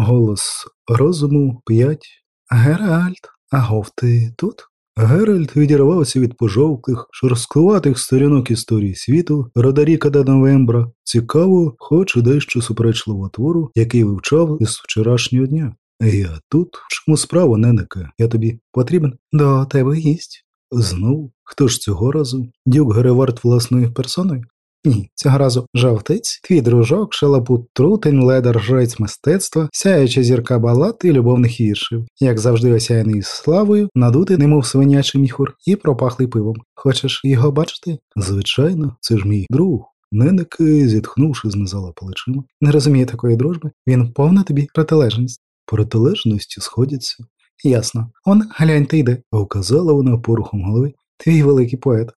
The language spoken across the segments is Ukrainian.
Голос розуму п'ять. Геральте, агов ти тут? Геральт відірвався від пожовклих, шорсткуватих сторінок історії світу Родаріка до Новембра, цікаво, хоч і дещо суперечливого твору, який вивчав із вчорашнього дня. Я тут, в чому справа, Неннеке? Я тобі потрібен? До тебе гість. Знов? Хто ж цього разу? Дюк Геревард власною персоною? Ні, цього разу Жовтець, твій дружок, шалапут трутень, ледар, жрець мистецтва, сяюча зірка балад і любовних віршів, як завжди осяяний славою, надутий, немов свинячий міхур, і пропахлий пивом. Хочеш його бачити? Звичайно, це ж мій друг. Неники, зітхнувши, знизала плечима. Не розуміє такої дружби. Він повна тобі протилежність. Протилежності сходяться. Ясно. Он гляньте йде, вказала вона порухом голови. Твій великий поет.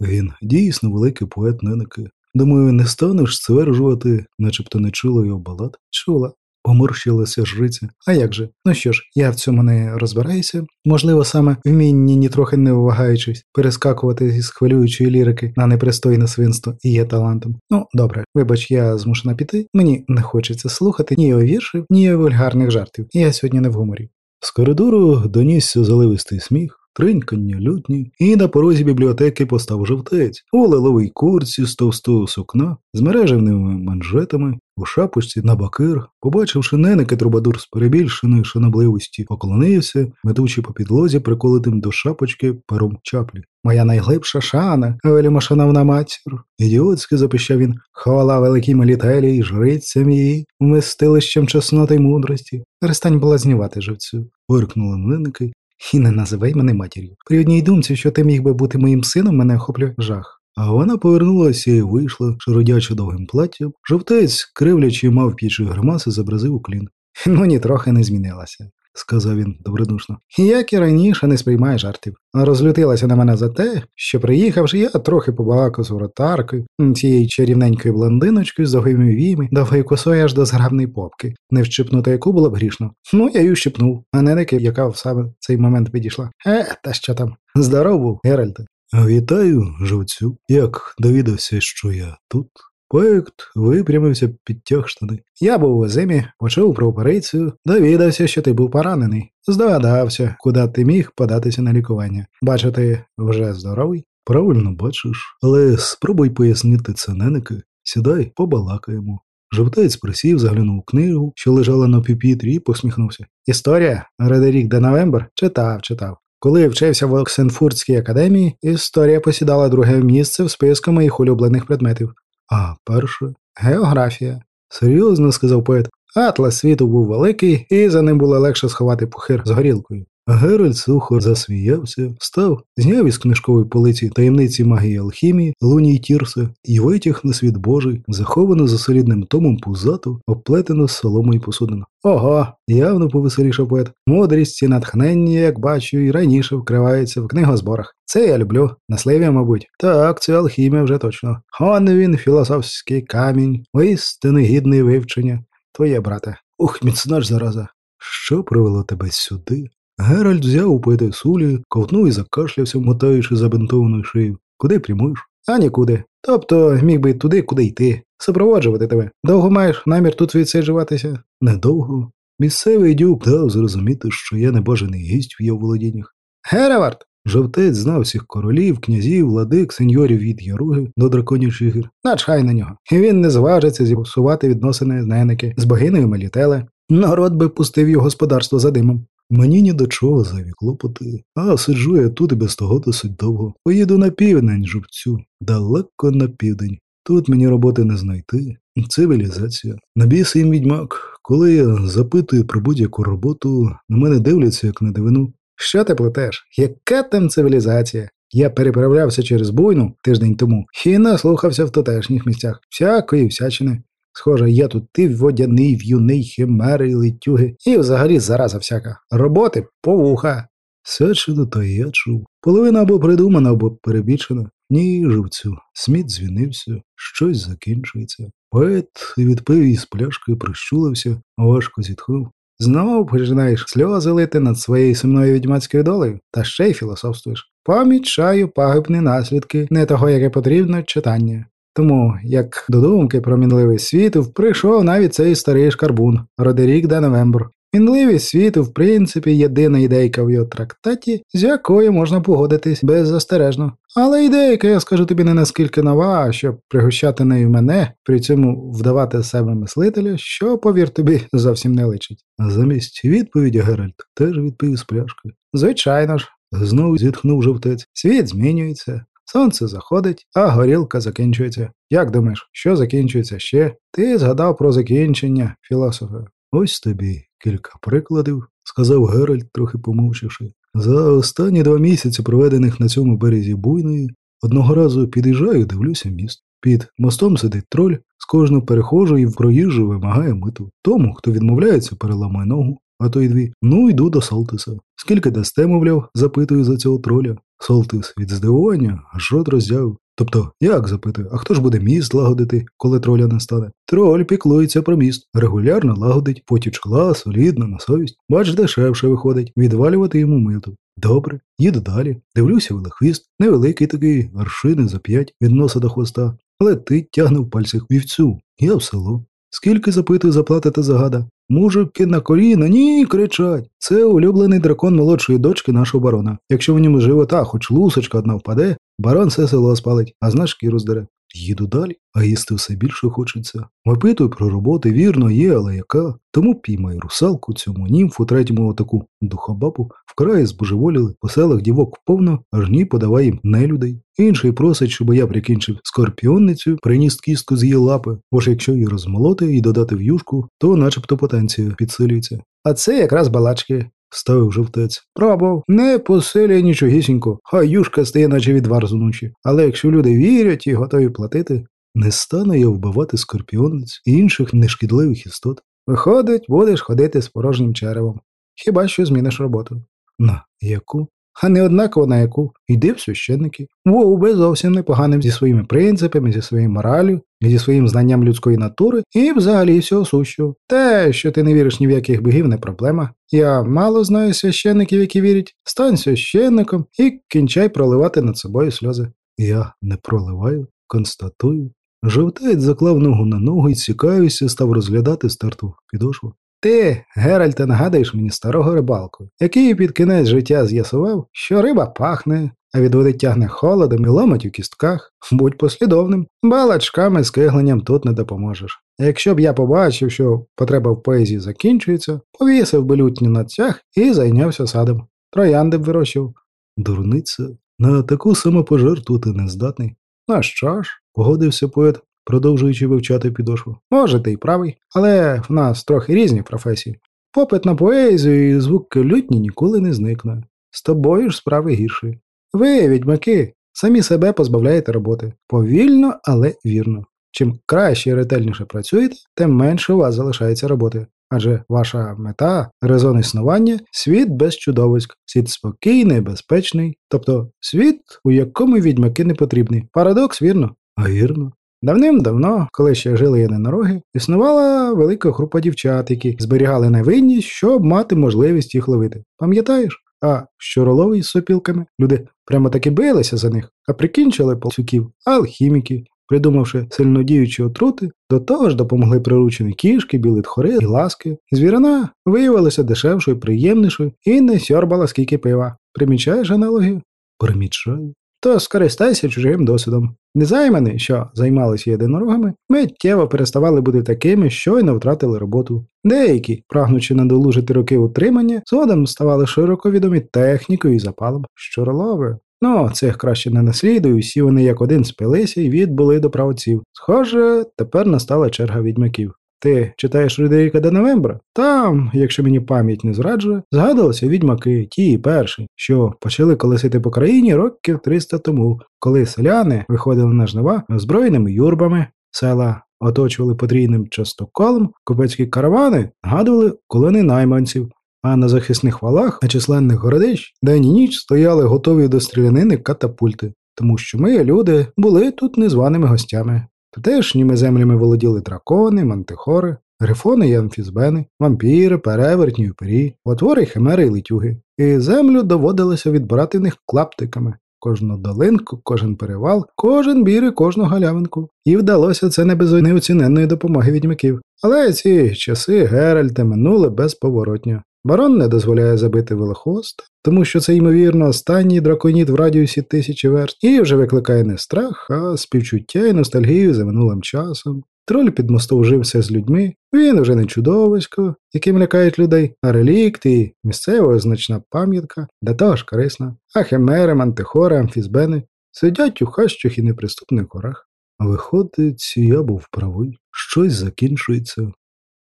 Він дійсно великий поет Неники. Думаю, не станеш стверджувати, начебто не чула його балад. Чула. Поморщилася жриця. А як же? Ну що ж, я в цьому не розбираюся. Можливо, саме вмінні, нітрохи не вагаючись, перескакувати із хвилюючої лірики на непристойне свинство і є талантом. Ну, добре, вибач, я змушена піти. Мені не хочеться слухати ні його віршів, ні його вульгарних жартів. Я сьогодні не в гуморі. З коридору донісся заливистий сміх тринькання лютні, і на порозі бібліотеки постав жовтець у лиловій курці з товстого сукна, з мережевними манжетами, у шапочці на бакир, побачивши неники трубадур з перебільшеної шанобливості, поклонився, метучи по підлозі, приколитим до шапочки пером чаплі. Моя найглибша шана, велімо шановна матір. Ідіотськи запищав він, хвала великій молітелі й жрицям її, вмистилищем чесноти й мудрості. Перестань блазнювати живцю. Виркнули млиники і не називай мене матір'ю. При одній думці, що ти міг би бути моїм сином, мене охоплює жах. А вона повернулася і вийшла, широдячи довгим платтям. Жовтець, кривлячи, мав пічі гримаси, у клін. Ну, нітрохи не змінилася сказав він добродушно. Як і раніше не сприймає жартів. Розлютилася на мене за те, що приїхавши, я трохи побалакав з воротаркою, цією чарівненькою блондиночкою з довгими віями, довгою косою аж до зграбної попки, не вщипнути яку було б грішно. Ну, я й ущипнув, а не неки, яка в саме цей момент підійшла. Е, та що там? Здоров був, Геральте. Вітаю, живцю. Як довідався, що я тут? Поект випрямився, підтяг штани. Я був у зимі, почув про операцію, довідався, що ти був поранений. Здогадався, куди ти міг податися на лікування. Бачу, ти вже здоровий? Правильно бачиш, але спробуй пояснити це неники. Сідай, побалакаємо. Жовтець присів, заглянув книгу, що лежала на піпітрі, і посміхнувся. Історія Редерік де Новембр читав, читав. Коли вчився в Оксенфуртській академії, історія посідала друге місце в списку моїх улюблених предметів. А перше географія. Серйозно сказав поет. Атлас світу був великий, і за ним було легше сховати пухир з горілкою. Геральт сухо засміявся, встав, зняв із книжкової полиці Таємниці магії алхімії, Луній Тірса і витяг на світ Божий, заховану за солідним томом пузату, оплетену соломою посудину. Ого, явно повеселішав поет. Мудрість і натхнення, як бачу, і раніше вкриваються в книгозборах. Це я люблю, на сливі, мабуть. Так, це алхімія вже точно. Он він, філософський камінь, істинно гідний вивчення. Твоє, брате. Ух, міцна ж зараза. Що привело тебе сюди? Геральт взяв у поета сулі, ковтнув і закашлявся, мотаючи забинтованою шию. Куди прямуєш? А нікуди. Тобто міг би туди, куди йти, супроводжувати тебе. Довго маєш намір тут відсиджуватися? Недовго. Місцевий дюк дав зрозуміти, що я небажаний гість в його володіннях. Геревард! Жовтець знав всіх королів, князів, владик, сеньорів від Яруги до драконячих гір. Начхай на нього. І він не зважиться зіпсувати відносини зненики з богиною Мелітеле. Народ би пустив його господарство за димом. Мені ні до чого зайві клопоти, а сиджу я тут і без того досить довго. Поїду на південь, жовцю, далеко на південь. Тут мені роботи не знайти. Цивілізація. Набіс їм відьмак. Коли я запитую про будь-яку роботу, на мене дивляться, як на дивину. Що ти плетеш? Яка там цивілізація? Я переправлявся через буйну тиждень тому і наслухався в тутешніх місцях всякої всячини. Схоже, я тут ти водяний, в'юний, химери, летюги, і взагалі зараза всяка. Роботи повуха. Все чудо то я чув. Половина або придумана, або перебічена. Ні, живцю. Сміт звінився, щось закінчується. Поет відпив із пляшки, прищулився, важко зітхнув. Знову починаєш сльози лити над своєю сумною відьмацькою долею, та ще й філософствуєш. Помічаю пагубні наслідки не того, яке потрібно читання. Тому, як до думки про мінливість світу, прийшов навіть цей старий шкарбун Родерік де Новембр. Мінливість світу, в принципі, єдина ідейка в його трактаті, з якою можна погодитись беззастережно. Але ідейка, я скажу тобі, не наскільки нова, щоб пригощати нею мене, при цьому вдавати себе мислителя, що, повір тобі, зовсім не личить. Замість відповіді Геральт теж відповів з пляшки. Звичайно ж, знову зітхнув жовтець. Світ змінюється. Сонце заходить, а горілка закінчується. Як думаєш, що закінчується ще? Ти згадав про закінчення, філософе. Ось тобі кілька прикладів, сказав Геральт, трохи помовчавши. За останні два місяці, проведених на цьому березі буйної, одного разу під'їжджаю, дивлюся міст. Під мостом сидить троль, з кожного перехожу і в проїжджу вимагає миту. Тому, хто відмовляється, переламає ногу, а то й дві. Ну, йду до Солтиса. Скільки дасте, мовляв, запитую за цього троля. Солтис від здивування аж рот роззяв. Тобто, як запитую, а хто ж буде міст лагодити, коли троля не стане? Троль піклується про міст, регулярно лагодить, потічкла, солідно, на совість. Бач, дешевше виходить, відвалювати йому миту. Добре, їду далі. Дивлюся велихвіст, невеликий такий, аршини за п'ять від носа до хвоста. Летить, тягне в пальцях вівцю. Я в село. Скільки запитую, заплатите загада? Мужики на коліна, ні, кричать. Це улюблений дракон молодшої дочки нашого барона. Якщо в ньому живота, хоч лусочка одна впаде, барон все село спалить, а з шкіру здере. Їду далі, а їсти все більше хочеться. Випитую про роботи, вірно, є, але яка. Тому піймаю русалку, цьому німфу, третьому отаку духобабу, вкрай збожеволіли, по селах дівок повно, аж ні подавай їм нелюдей. Інший просить, щоб я прикінчив скорпіонницю, приніс кістку з її лапи, бо ж якщо її розмолоти і додати в юшку, то начебто потенція підсилюється. А це якраз балачки. Ставив жовтець. Пробував, не посилює нічогісінько, хай юшка стає, наче відвар з ночі. Але якщо люди вірять і готові платити, не стану я вбивати скорпіонець і інших нешкідливих істот. Виходить, будеш ходити з порожнім черевом. Хіба що зміниш роботу? На яку? А не однаково на яку йди в священники. Би зовсім непоганим зі своїми принципами, зі своєю моралю, зі своїм знанням людської натури і взагалі всього сущого. Те, що ти не віриш ні в яких богів, не проблема. Я мало знаю священників, які вірять. Стань священником і кінчай проливати над собою сльози. Я не проливаю, констатую. Жовтець заклав ногу на ногу і цікавився, став розглядати старту підошву. Ти, Геральте, нагадуєш мені старого рибалку, який під кінець життя з'ясував, що риба пахне, а від води тягне холодом і ломить у кістках. Будь послідовним, балачками з кигленням тут не допоможеш. Якщо б я побачив, що потреба в поезії закінчується, повісив би лютню на цях і зайнявся садом. Троянди б вирощив. Дурниця, на таку самопожертву ти не здатний. Ну що ж, погодився поет, продовжуючи вивчати підошву. Може, ти й правий, але в нас трохи різні професії. Попит на поезію і звуки лютні ніколи не зникне. З тобою ж справи гірші. Ви, відьмаки, самі себе позбавляєте роботи. Повільно, але вірно. Чим краще і ретельніше працюєте, тим менше у вас залишається роботи. Адже ваша мета, резон існування світ без чудовиськ, світ спокійний, безпечний, тобто світ, у якому відьмаки не потрібні. Парадокс, вірно? А вірно. Давним-давно, коли ще жили єдинороги, існувала велика група дівчат, які зберігали невинність, щоб мати можливість їх ловити. Пам'ятаєш? А щороловий з сопілками люди прямо таки билися за них, а прикінчили пацюків, алхіміки, придумавши сильнодіючі отрути, до того ж допомогли приручені кішки, білі тхори і ласки. Звірина виявилася дешевшою, приємнішою і не сьорбала скільки пива. Примічаєш аналогію? Примічаю. То скористайся чужим досвідом. Незаймані, що займалися єдинорогами, миттєво переставали бути такими, що й не втратили роботу. Деякі, прагнучи надолужити роки утримання, згодом ставали широко відомі технікою і запалом щоролови. Ну, цих краще не наслідую, всі вони як один спилися і відбули до правоців. Схоже, тепер настала черга відьмаків. Ти читаєш Рюдеріка до Новембра? Там, якщо мені пам'ять не зраджує, згадувалися відьмаки, ті перші, що почали колесити по країні років 300 тому, коли селяни виходили на жнива озброєними юрбами, села оточували потрійним частоколом, купецькі каравани нагадували колони найманців, а на захисних валах на численних городищ день і ніч стояли готові до стрілянини катапульти, тому що ми, люди, були тут незваними гостями. Тутешніми землями володіли дракони, мантихори, грифони і амфізбени, вампіри, перевертні й упері, отвори, химери й летюги, і землю доводилося відбирати в них клаптиками. кожну долинку, кожен перевал, кожен бір і кожну галявинку. І вдалося це не без неоціненної допомоги відьмаків. Але ці часи Геральта минули безповоротньо. Барон не дозволяє забити велохвост, тому що це, ймовірно, останній драконіт в радіусі тисячі верст, і вже викликає не страх, а співчуття і ностальгію за минулим часом. Троль під мостом жився з людьми, він уже не чудовисько, яким лякають людей, а релікт і місцева значна пам'ятка, для того ж корисна, а химери, мантихори, амфізбени сидять у хащах і неприступних горах. Виходить, я був правий, щось закінчується.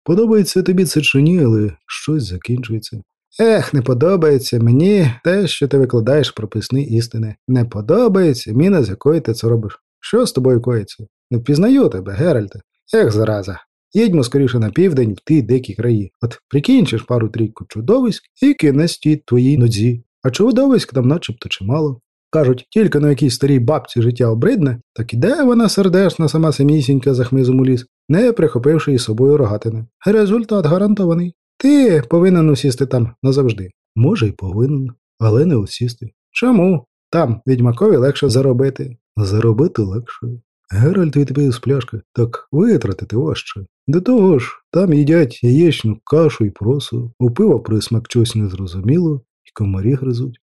Подобається тобі це чи ні, але щось закінчується. Ех, не подобається мені те, що ти викладаєш прописні істини. Не подобається міна, з якої ти це робиш. Що з тобою коїться? Не впізнаю тебе, Геральте. Ех, зараза. Їдьмо скоріше на південь в ті дикі краї. От прикінчиш пару трійку чудовиськ і кінець тій твоїй нудзі. А чудовиськ там начебто чимало. Кажуть, тільки на якійсь старій бабці життя обридне, так іде вона сердешна, сама самісінька за хмизом у ліс, не прихопивши із собою рогатини. Результат гарантований. Ти повинен усісти там назавжди. Може, й повинен, але не усісти. Чому? Там відьмакові легше заробити. Заробити легше. Геральт відпив з пляшки, так витратити важче. До того ж, там їдять яєчну кашу і просу, у пива присмак чогось незрозуміло, і комарі гризуть.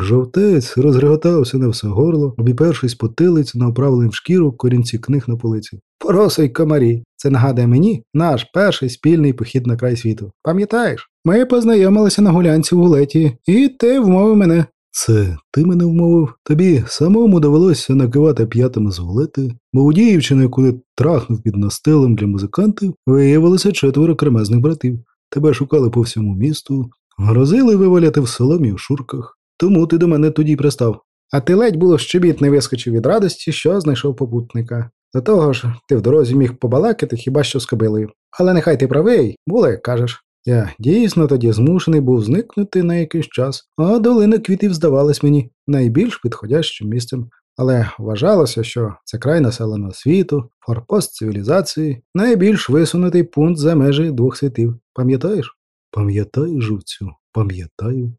Жовтець розреготався на все горло, обіпершись потилицю на оправленим в шкіру корінці книг на полиці. Пороса й комарі. Це нагадує мені наш перший спільний похід на край світу. Пам'ятаєш? Ми познайомилися на гулянці в гулеті, і ти вмовив мене. Це ти мене вмовив? Тобі самому довелося накивати п'ятами з гулети, бо у дівчини, яку трахнув під настилом для музикантів, виявилося четверо кремезних братів. Тебе шукали по всьому місту, грозили виваляти в соломі в шурках. Тому ти до мене тоді пристав. А ти ледь було щебіт не вискочив від радості, що знайшов попутника. До того ж, ти в дорозі міг побалакати хіба що з кобилою. Але нехай ти правий, було, як кажеш. Я дійсно тоді змушений був зникнути на якийсь час, а долина квітів здавалась мені найбільш підходящим місцем. Але вважалося, що це край населеного світу, форпост цивілізації, найбільш висунутий пункт за межі двох світів. Пам'ятаєш? Пам'ятаю, жовцю, пам'ятаю.